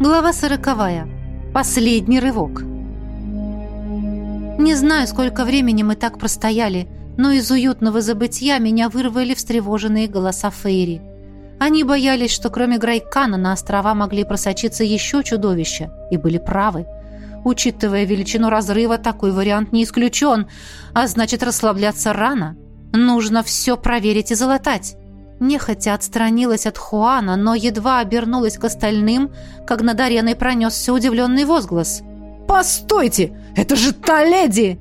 Глава сороковая. Последний рывок. Не знаю, сколько времени мы так простояли, но из уютного забытья меня вырвали встревоженные голоса Фейри. Они боялись, что кроме Грайкана на острова могли просочиться еще чудовища, и были правы. Учитывая величину разрыва, такой вариант не исключен, а значит, расслабляться рано. Нужно все проверить и залатать. Нехотя отстранилась от Хуана, но едва обернулась к остальным, как над ареной пронесся удивленный возглас. «Постойте! Это же та леди!»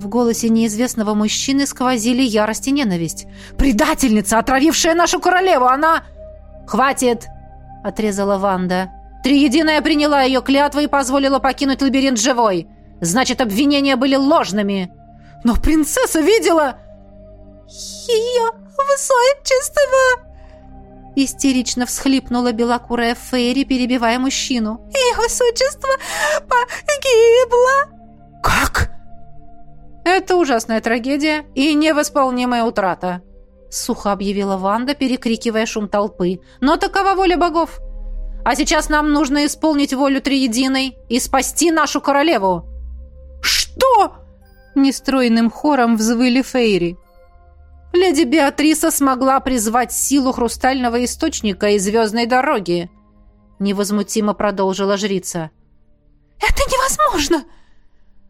В голосе неизвестного мужчины сквозили ярость и ненависть. «Предательница, отравившая нашу королеву! Она...» «Хватит!» — отрезала Ванда. «Триединая приняла ее клятву и позволила покинуть лабиринт живой. Значит, обвинения были ложными!» «Но принцесса видела...» «Ее высочество!» Истерично всхлипнула белокурая Фейри, перебивая мужчину. «Ее высочество погибло!» «Как?» «Это ужасная трагедия и невосполнимая утрата», сухо объявила Ванда, перекрикивая шум толпы. «Но такова воля богов. А сейчас нам нужно исполнить волю Триединой и спасти нашу королеву». «Что?» Нестройным хором взвыли Фейри. Леди Беатриса смогла призвать силу хрустального источника и звездной дороги. Невозмутимо продолжила жрица. «Это невозможно!»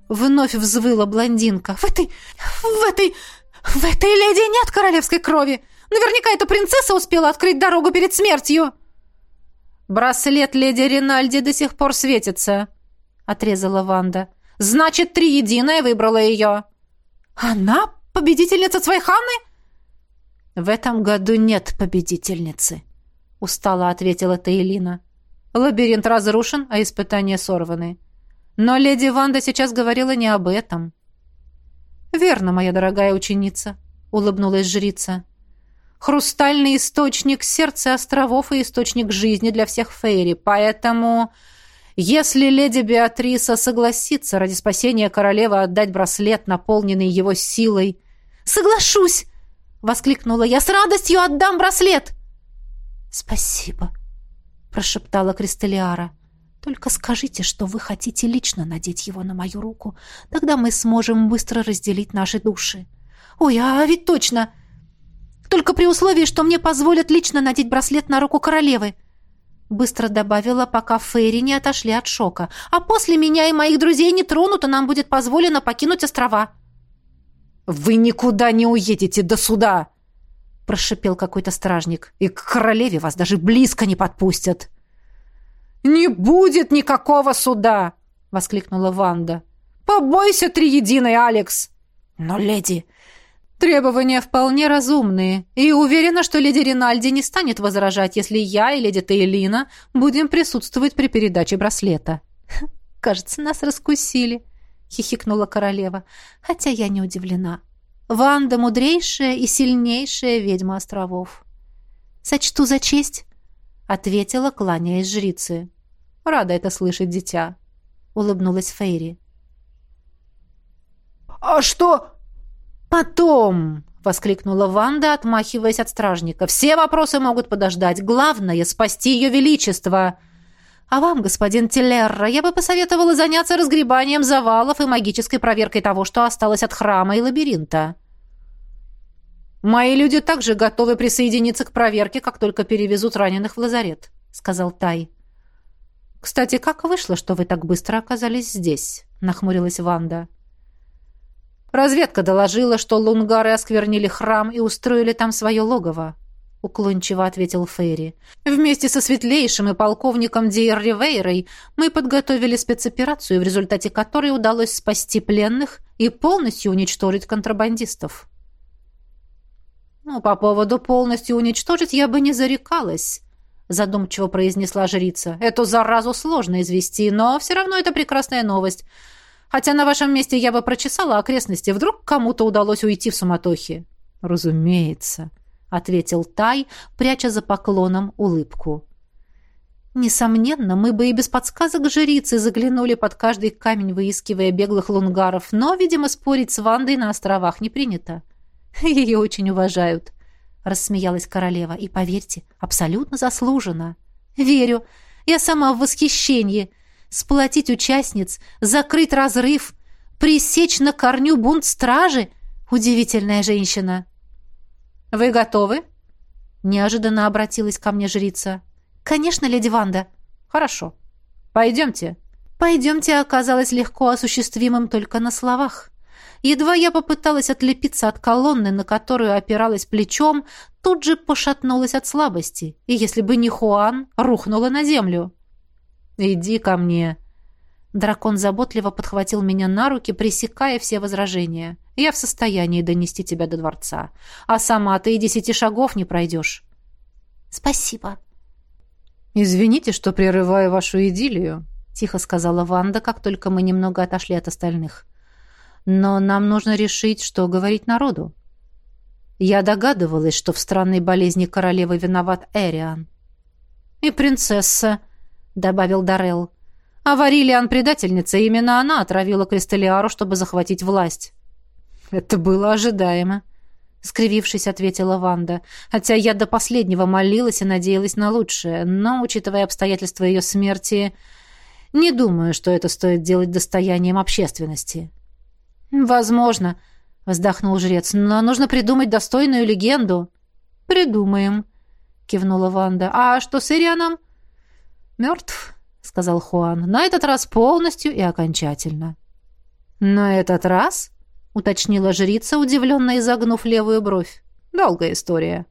Вновь взвыла блондинка. «В этой... в этой... в этой леди нет королевской крови! Наверняка эта принцесса успела открыть дорогу перед смертью!» «Браслет леди Ринальди до сих пор светится», — отрезала Ванда. «Значит, Триединая выбрала ее». «Она победительница Цвайханы?» «В этом году нет победительницы», — устало ответила Таилина. «Лабиринт разрушен, а испытания сорваны. Но леди Ванда сейчас говорила не об этом». «Верно, моя дорогая ученица», — улыбнулась жрица. «Хрустальный источник — сердца островов и источник жизни для всех Фейри, поэтому...» Если леди Беатриса согласится ради спасения королевы отдать браслет, наполненный его силой... «Соглашусь!» Воскликнула я. С радостью отдам браслет. Спасибо, прошептала Кристалиара. Только скажите, что вы хотите лично надеть его на мою руку. Тогда мы сможем быстро разделить наши души. Ой, а ведь точно. Только при условии, что мне позволят лично надеть браслет на руку королевы. Быстро добавила, пока Фейри не отошли от шока. А после меня и моих друзей не тронут, и нам будет позволено покинуть острова. «Вы никуда не уедете до суда!» — прошипел какой-то стражник. «И к королеве вас даже близко не подпустят!» «Не будет никакого суда!» — воскликнула Ванда. «Побойся триединой, Алекс!» «Но, леди, требования вполне разумные, и уверена, что леди Ринальди не станет возражать, если я и леди Тейлина будем присутствовать при передаче браслета». «Кажется, нас раскусили», хихикнула королева. Хотя я не удивлена. Ванда мудрейшая и сильнейшая ведьма островов. Сочту за честь, ответила, кланяясь жрице. Рада это слышать, дитя, улыбнулась Фейри. А что потом? воскликнула Ванда, отмахиваясь от стражника. Все вопросы могут подождать. Главное спасти ее величество. А вам, господин Телерра, я бы посоветовала заняться разгребанием завалов и магической проверкой того, что осталось от храма и лабиринта. Мои люди также готовы присоединиться к проверке, как только перевезут раненых в лазарет, сказал Тай. Кстати, как вышло, что вы так быстро оказались здесь? нахмурилась Ванда. Разведка доложила, что лунгары осквернили храм и устроили там свое логово уклончиво ответил Фейри. Вместе со светлейшим и полковником Диер Ривейрой мы подготовили спецоперацию, в результате которой удалось спасти пленных и полностью уничтожить контрабандистов. Ну, по поводу полностью уничтожить я бы не зарекалась, задумчиво произнесла жрица. Эту заразу сложно извести, но все равно это прекрасная новость. Хотя на вашем месте я бы прочесала окрестности, вдруг кому-то удалось уйти в суматохе. Разумеется, ответил Тай, пряча за поклоном улыбку. Несомненно, мы бы и без подсказок жрицы заглянули под каждый камень, выискивая беглых лунгаров, но, видимо, спорить с Вандой на островах не принято. Ее очень уважают, рассмеялась королева, и, поверьте, абсолютно заслуженно. Верю. Я сама в восхищении. Сплотить участниц, закрыть разрыв, пресечь на корню бунт стражи. Удивительная женщина. «Вы готовы?» Неожиданно обратилась ко мне жрица. «Конечно, леди Ванда». «Хорошо. Пойдемте». «Пойдемте» оказалось легко осуществимым только на словах. Едва я попыталась отлепиться от колонны, на которую опиралась плечом, тут же пошатнулась от слабости, и если бы не Хуан, рухнула на землю. «Иди ко мне». Дракон заботливо подхватил меня на руки, пресекая все возражения. «Я в состоянии донести тебя до дворца. А сама ты и десяти шагов не пройдешь». «Спасибо». «Извините, что прерываю вашу идиллию», — тихо сказала Ванда, как только мы немного отошли от остальных. «Но нам нужно решить, что говорить народу. Я догадывалась, что в странной болезни королевы виноват Эриан». «И принцесса», — добавил Дарел. «А Варилиан предательница, именно она отравила Кристалиару, чтобы захватить власть». «Это было ожидаемо», — скривившись, ответила Ванда. «Хотя я до последнего молилась и надеялась на лучшее, но, учитывая обстоятельства ее смерти, не думаю, что это стоит делать достоянием общественности». «Возможно», — вздохнул жрец, — «но нужно придумать достойную легенду». «Придумаем», — кивнула Ванда. «А что с Ирианом?» «Мертв», — сказал Хуан. «На этот раз полностью и окончательно». «На этот раз?» — уточнила жрица, удивленно изогнув левую бровь. «Долгая история».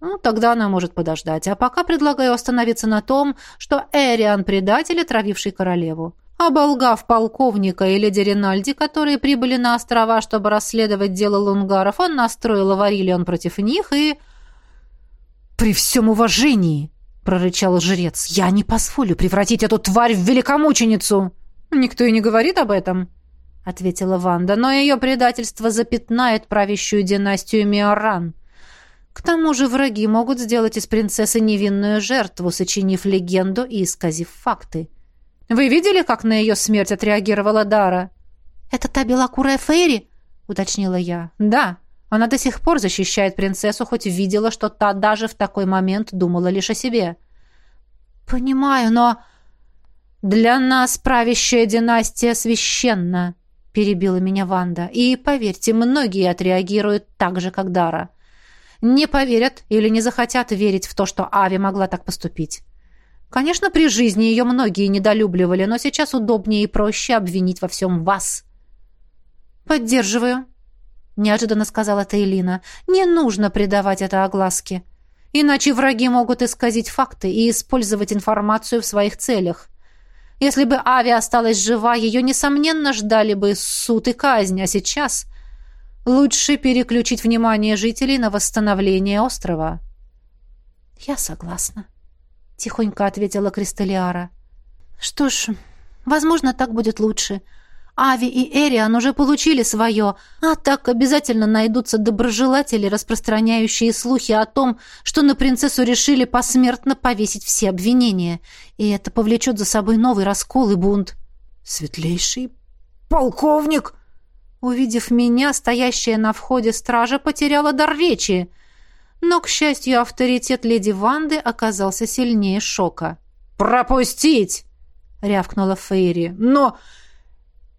Ну, тогда она может подождать. А пока предлагаю остановиться на том, что Эриан – предатель, отравивший королеву. Оболгав полковника и леди Ринальди, которые прибыли на острова, чтобы расследовать дело лунгаров, он настроил Аварилион против них и... «При всем уважении!» — прорычал жрец. «Я не позволю превратить эту тварь в великомученицу!» «Никто и не говорит об этом», — ответила Ванда. «Но ее предательство запятнает правящую династию Миоран». К тому же враги могут сделать из принцессы невинную жертву, сочинив легенду и исказив факты. Вы видели, как на ее смерть отреагировала Дара? «Это та белокурая Фейри?» — уточнила я. «Да. Она до сих пор защищает принцессу, хоть видела, что та даже в такой момент думала лишь о себе». «Понимаю, но...» «Для нас правящая династия священна», — перебила меня Ванда. «И, поверьте, многие отреагируют так же, как Дара не поверят или не захотят верить в то, что Ави могла так поступить. Конечно, при жизни ее многие недолюбливали, но сейчас удобнее и проще обвинить во всем вас. «Поддерживаю», — неожиданно сказала Тейлина. «Не нужно придавать это огласке. Иначе враги могут исказить факты и использовать информацию в своих целях. Если бы Ави осталась жива, ее, несомненно, ждали бы суд и казнь, а сейчас Лучше переключить внимание жителей на восстановление острова. Я согласна, тихонько ответила Кристалиара. Что ж, возможно, так будет лучше. Ави и Эриан уже получили свое, а так обязательно найдутся доброжелатели, распространяющие слухи о том, что на принцессу решили посмертно повесить все обвинения, и это повлечет за собой новый раскол и бунт. «Светлейший полковник!» Увидев меня, стоящая на входе стража потеряла дар речи. Но, к счастью, авторитет леди Ванды оказался сильнее шока. «Пропустить!» — рявкнула Фейри. «Но...»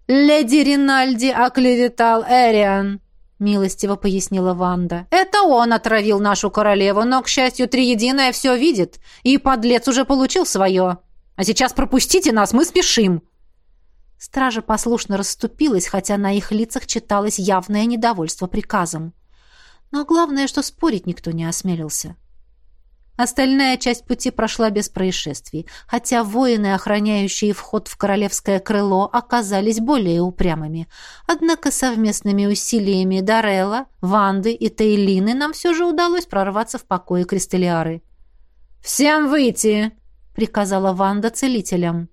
«Леди Ринальди оклеветал Эриан», — милостиво пояснила Ванда. «Это он отравил нашу королеву, но, к счастью, Триединая все видит, и подлец уже получил свое. А сейчас пропустите нас, мы спешим». Стража послушно расступилась, хотя на их лицах читалось явное недовольство приказом. Но главное, что спорить никто не осмелился. Остальная часть пути прошла без происшествий, хотя воины, охраняющие вход в королевское крыло, оказались более упрямыми. Однако совместными усилиями Дарелла, Ванды и Тейлины нам все же удалось прорваться в покое Кристалиары. «Всем выйти!» — приказала Ванда целителям.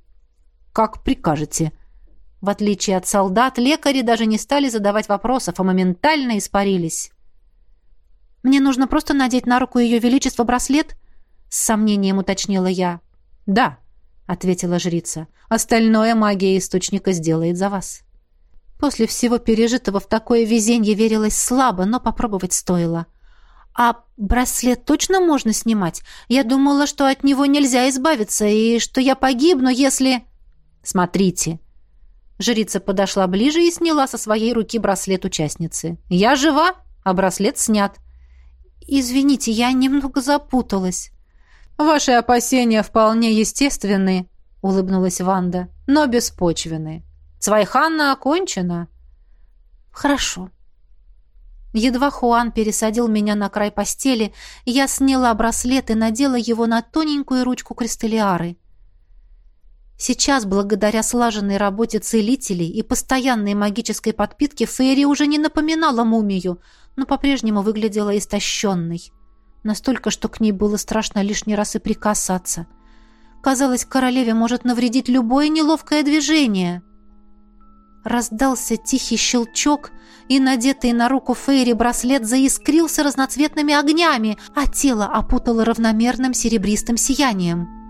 «Как прикажете», в отличие от солдат, лекари даже не стали задавать вопросов, а моментально испарились. «Мне нужно просто надеть на руку ее величество браслет?» — с сомнением уточнила я. «Да», — ответила жрица. «Остальное магия источника сделает за вас». После всего пережитого в такое везенье верилось слабо, но попробовать стоило. А браслет точно можно снимать? Я думала, что от него нельзя избавиться, и что я погибну, если... Смотрите. Жрица подошла ближе и сняла со своей руки браслет участницы. Я жива, а браслет снят. Извините, я немного запуталась. Ваши опасения вполне естественны, улыбнулась Ванда, но беспочвенны. Свайханна окончена. Хорошо. Едва Хуан пересадил меня на край постели, я сняла браслет и надела его на тоненькую ручку кристаллиары. Сейчас, благодаря слаженной работе целителей и постоянной магической подпитке, Фейри уже не напоминала мумию, но по-прежнему выглядела истощенной. Настолько, что к ней было страшно лишний раз и прикасаться. Казалось, королеве может навредить любое неловкое движение — Раздался тихий щелчок, и надетый на руку Фейри браслет заискрился разноцветными огнями, а тело опутало равномерным серебристым сиянием.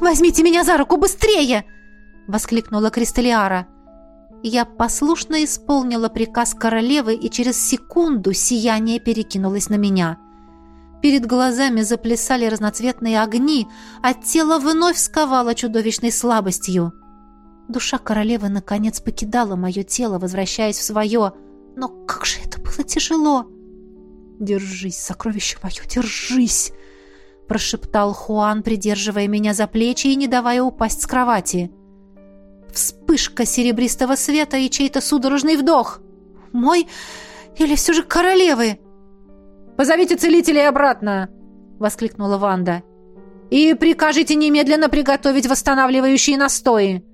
«Возьмите меня за руку быстрее!» — воскликнула Кристалиара. Я послушно исполнила приказ королевы, и через секунду сияние перекинулось на меня. Перед глазами заплясали разноцветные огни, а тело вновь сковало чудовищной слабостью. Душа королевы наконец покидала мое тело, возвращаясь в свое. Но как же это было тяжело! «Держись, сокровище мое, держись!» Прошептал Хуан, придерживая меня за плечи и не давая упасть с кровати. Вспышка серебристого света и чей-то судорожный вдох. «Мой или все же королевы?» «Позовите целителей обратно!» — воскликнула Ванда. «И прикажите немедленно приготовить восстанавливающие настои!»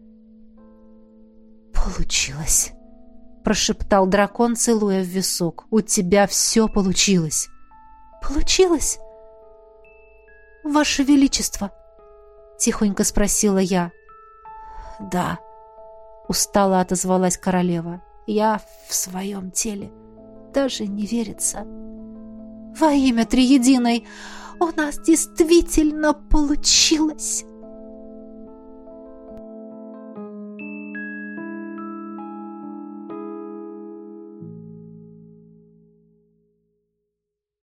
«Получилось!» — прошептал дракон, целуя в висок. «У тебя все получилось!» «Получилось?» «Ваше Величество!» — тихонько спросила я. «Да», — устало отозвалась королева. «Я в своем теле. Даже не верится». «Во имя Триединой! У нас действительно получилось!»